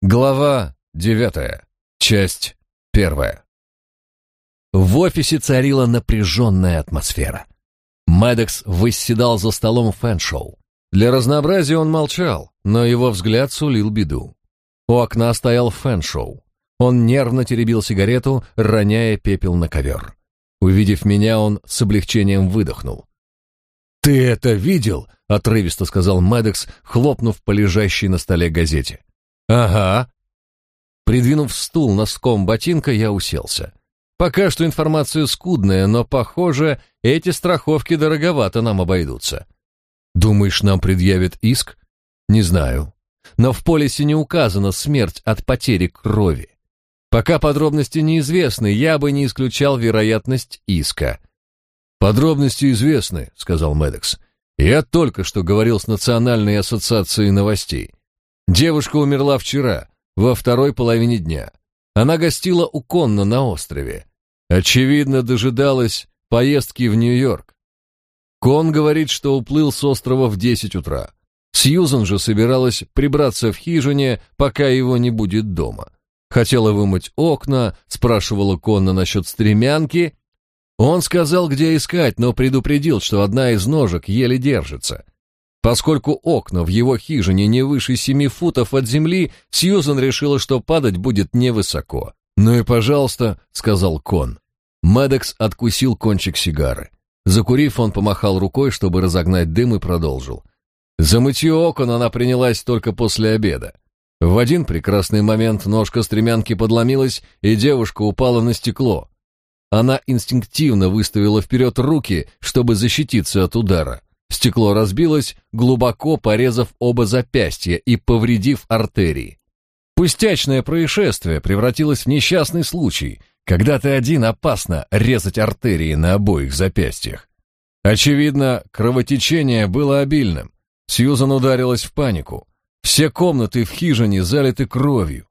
Глава девятая. Часть первая. В офисе царила напряженная атмосфера. Мэддокс восседал за столом Фэншоу. Для разнообразия он молчал, но его взгляд сулил беду. У окна стоял Фэншоу. Он нервно теребил сигарету, роняя пепел на ковер. Увидев меня, он с облегчением выдохнул. «Ты это видел?» — отрывисто сказал Мэддокс, хлопнув по лежащей на столе газете. «Ага». Придвинув стул носком ботинка, я уселся. Пока что информация скудная, но, похоже, эти страховки дороговато нам обойдутся. Думаешь, нам предъявят иск? Не знаю. Но в полисе не указана смерть от потери крови. Пока подробности неизвестны, я бы не исключал вероятность иска. Подробности известны, сказал Медекс. Я только что говорил с Национальной ассоциацией новостей. Девушка умерла вчера, во второй половине дня. Она гостила у Конна на острове. Очевидно, дожидалась поездки в Нью-Йорк. Кон говорит, что уплыл с острова в десять утра. Сьюзан же собиралась прибраться в хижине, пока его не будет дома. Хотела вымыть окна, спрашивала Конна насчет стремянки. Он сказал, где искать, но предупредил, что одна из ножек еле держится. Поскольку окна в его хижине не выше семи футов от земли, Сьюзан решила, что падать будет невысоко. «Ну и пожалуйста», — сказал Кон. Медекс откусил кончик сигары. Закурив, он помахал рукой, чтобы разогнать дым, и продолжил. За мытье окон она принялась только после обеда. В один прекрасный момент ножка стремянки подломилась, и девушка упала на стекло. Она инстинктивно выставила вперед руки, чтобы защититься от удара. Стекло разбилось, глубоко порезав оба запястья и повредив артерии. Пустячное происшествие превратилось в несчастный случай, когда ты один опасно резать артерии на обоих запястьях. Очевидно, кровотечение было обильным. Сьюзан ударилась в панику. Все комнаты в хижине залиты кровью.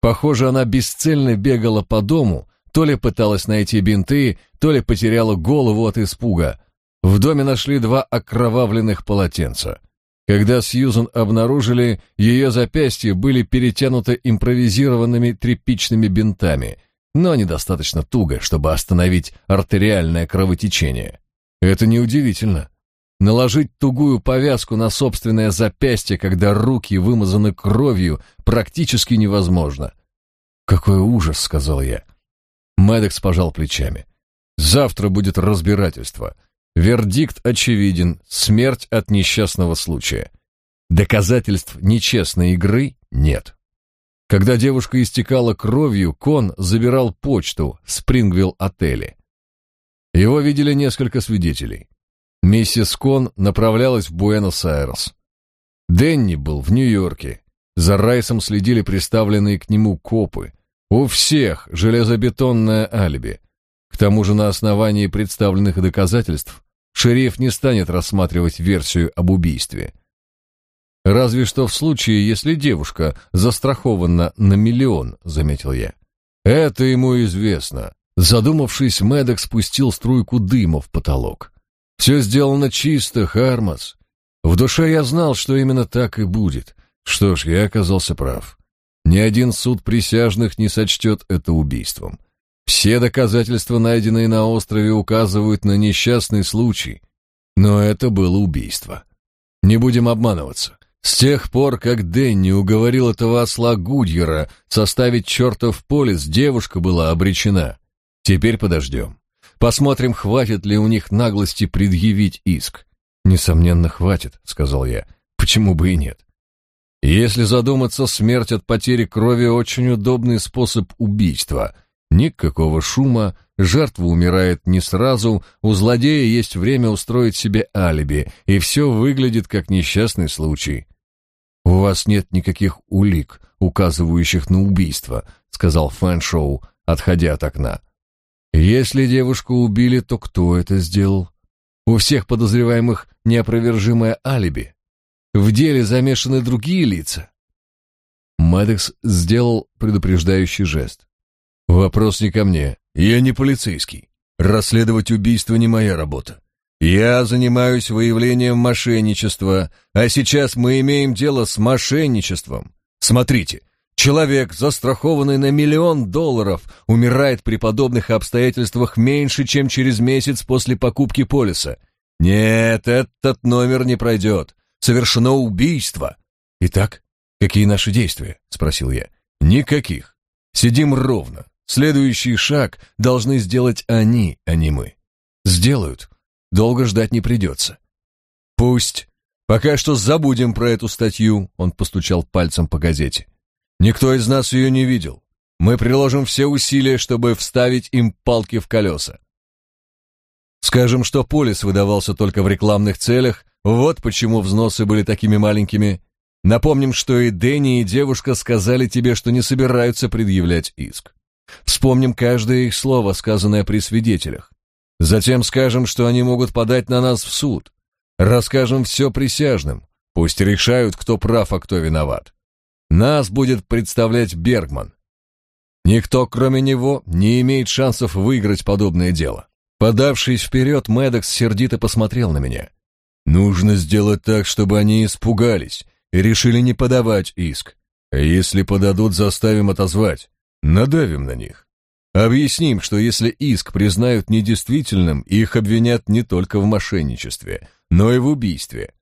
Похоже, она бесцельно бегала по дому, то ли пыталась найти бинты, то ли потеряла голову от испуга. В доме нашли два окровавленных полотенца. Когда Сьюзан обнаружили, ее запястья были перетянуты импровизированными тряпичными бинтами, но недостаточно туго, чтобы остановить артериальное кровотечение. Это неудивительно. Наложить тугую повязку на собственное запястье, когда руки вымазаны кровью, практически невозможно. «Какой ужас!» — сказал я. Мэддокс пожал плечами. «Завтра будет разбирательство. Вердикт очевиден — смерть от несчастного случая. Доказательств нечестной игры нет». Когда девушка истекала кровью, Кон забирал почту в Спрингвилл-отеле. Его видели несколько свидетелей. Миссис Кон направлялась в Буэнос-Айрес. Дэнни был в Нью-Йорке. За Райсом следили приставленные к нему копы. У всех железобетонное алиби. К тому же на основании представленных доказательств шериф не станет рассматривать версию об убийстве. Разве что в случае, если девушка застрахована на миллион, заметил я. Это ему известно. Задумавшись, Мэддок спустил струйку дыма в потолок. Все сделано чисто, Хармас. В душе я знал, что именно так и будет. Что ж, я оказался прав. Ни один суд присяжных не сочтет это убийством. Все доказательства, найденные на острове, указывают на несчастный случай. Но это было убийство. Не будем обманываться. С тех пор, как Дэнни уговорил этого осла Гудьера составить чертов полис, девушка была обречена. Теперь подождем. Посмотрим, хватит ли у них наглости предъявить иск. Несомненно, хватит, сказал я. Почему бы и нет? Если задуматься, смерть от потери крови очень удобный способ убийства. Никакого шума, жертва умирает не сразу, у злодея есть время устроить себе алиби, и все выглядит как несчастный случай. «У вас нет никаких улик, указывающих на убийство», — сказал Фэншоу, отходя от окна. «Если девушку убили, то кто это сделал? У всех подозреваемых неопровержимое алиби. В деле замешаны другие лица». Мэддокс сделал предупреждающий жест. «Вопрос не ко мне. Я не полицейский. Расследовать убийство не моя работа. Я занимаюсь выявлением мошенничества, а сейчас мы имеем дело с мошенничеством. Смотрите, Человек, застрахованный на миллион долларов, умирает при подобных обстоятельствах меньше, чем через месяц после покупки полиса. Нет, этот номер не пройдет. Совершено убийство. Итак, какие наши действия? Спросил я. Никаких. Сидим ровно. Следующий шаг должны сделать они, а не мы. Сделают. Долго ждать не придется. Пусть. Пока что забудем про эту статью, он постучал пальцем по газете. Никто из нас ее не видел. Мы приложим все усилия, чтобы вставить им палки в колеса. Скажем, что полис выдавался только в рекламных целях, вот почему взносы были такими маленькими. Напомним, что и Дэнни, и девушка сказали тебе, что не собираются предъявлять иск. Вспомним каждое их слово, сказанное при свидетелях. Затем скажем, что они могут подать на нас в суд. Расскажем все присяжным. Пусть решают, кто прав, а кто виноват. Нас будет представлять Бергман. Никто, кроме него, не имеет шансов выиграть подобное дело. Подавшись вперед, Мэддокс сердито посмотрел на меня. Нужно сделать так, чтобы они испугались и решили не подавать иск. Если подадут, заставим отозвать. Надавим на них. Объясним, что если иск признают недействительным, их обвинят не только в мошенничестве, но и в убийстве.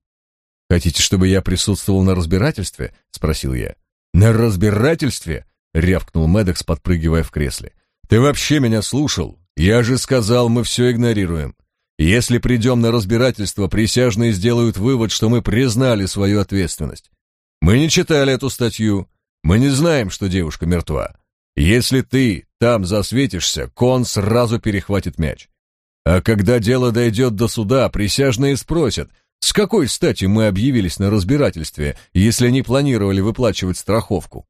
«Хотите, чтобы я присутствовал на разбирательстве?» — спросил я. «На разбирательстве?» — рявкнул Мэддокс, подпрыгивая в кресле. «Ты вообще меня слушал? Я же сказал, мы все игнорируем. Если придем на разбирательство, присяжные сделают вывод, что мы признали свою ответственность. Мы не читали эту статью, мы не знаем, что девушка мертва. Если ты там засветишься, кон сразу перехватит мяч. А когда дело дойдет до суда, присяжные спросят, с какой стати мы объявились на разбирательстве, если не планировали выплачивать страховку?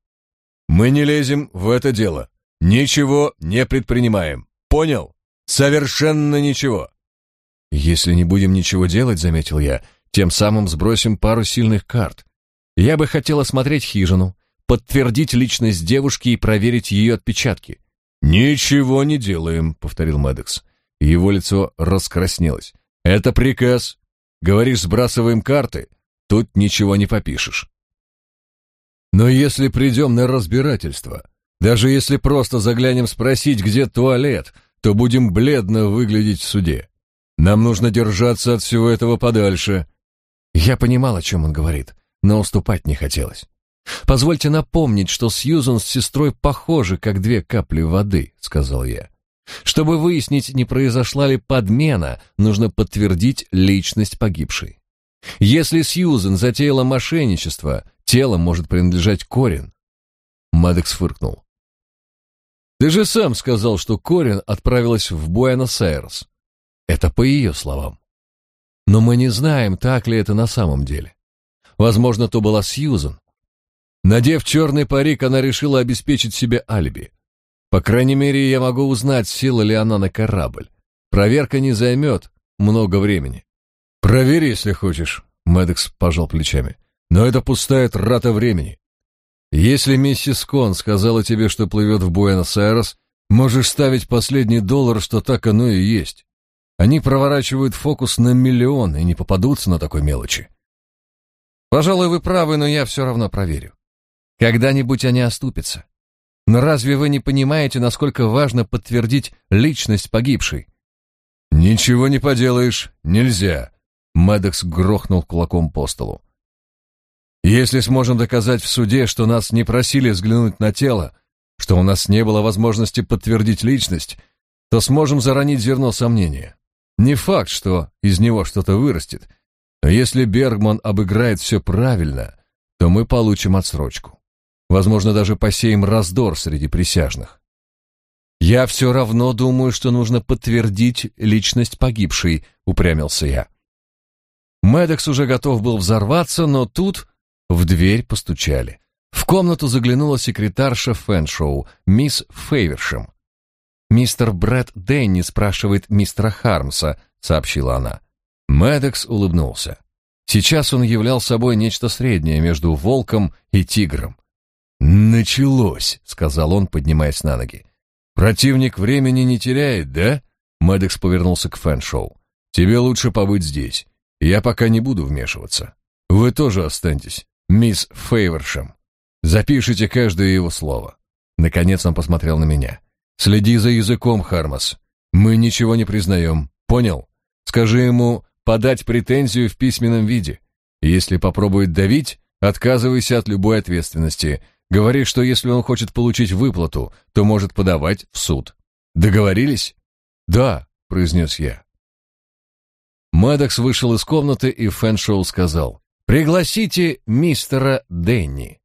Мы не лезем в это дело. Ничего не предпринимаем. Понял? Совершенно ничего. Если не будем ничего делать, заметил я, тем самым сбросим пару сильных карт. Я бы хотел осмотреть хижину, подтвердить личность девушки и проверить ее отпечатки. Ничего не делаем, повторил Медекс. Его лицо раскраснелось. Это приказ, Говоришь, сбрасываем карты, тут ничего не попишешь. Но если придем на разбирательство, даже если просто заглянем спросить, где туалет, то будем бледно выглядеть в суде. Нам нужно держаться от всего этого подальше. Я понимал, о чем он говорит, но уступать не хотелось. Позвольте напомнить, что Сьюзан с сестрой похожи, как две капли воды, сказал я. Чтобы выяснить, не произошла ли подмена, нужно подтвердить личность погибшей. Если Сьюзен затеяла мошенничество, тело может принадлежать Корин. Мадекс фыркнул. Ты же сам сказал, что Корин отправилась в Буэнос-Айрес. Это по ее словам. Но мы не знаем, так ли это на самом деле. Возможно, то была Сьюзен. Надев черный парик, она решила обеспечить себе алиби. По крайней мере, я могу узнать, села ли она на корабль. Проверка не займет много времени. Проверь, если хочешь, Мэддокс пожал плечами. Но это пустая трата времени. Если миссис Кон сказала тебе, что плывет в Буэнос-Айрес, можешь ставить последний доллар, что так оно и есть. Они проворачивают фокус на миллион и не попадутся на такой мелочи. Пожалуй, вы правы, но я все равно проверю. Когда-нибудь они оступятся. Но разве вы не понимаете, насколько важно подтвердить личность погибшей? Ничего не поделаешь, нельзя. Мэддокс грохнул кулаком по столу. Если сможем доказать в суде, что нас не просили взглянуть на тело, что у нас не было возможности подтвердить личность, то сможем заронить зерно сомнения. Не факт, что из него что-то вырастет, но если Бергман обыграет все правильно, то мы получим отсрочку. Возможно, даже посеем раздор среди присяжных. Я все равно думаю, что нужно подтвердить личность погибшей, упрямился я. Медекс уже готов был взорваться, но тут в дверь постучали. В комнату заглянула секретарша Фэншоу, мисс Фейвершем. «Мистер Брэд Дэнни спрашивает мистера Хармса», — сообщила она. Медекс улыбнулся. Сейчас он являл собой нечто среднее между волком и тигром. «Началось», — сказал он, поднимаясь на ноги. «Противник времени не теряет, да?» Мэддокс повернулся к Фэншоу. «Тебе лучше побыть здесь. Я пока не буду вмешиваться. Вы тоже останьтесь, мисс Фейвершем». Запишите каждое его слово. Наконец он посмотрел на меня. Следи за языком, Хармас. Мы ничего не признаем. Понял? Скажи ему подать претензию в письменном виде. Если попробует давить, отказывайся от любой ответственности. Говори, что если он хочет получить выплату, то может подавать в суд. Договорились? Да, произнес я. Мэддокс вышел из комнаты, и Фэншоу сказал, «Пригласите мистера Дэнни».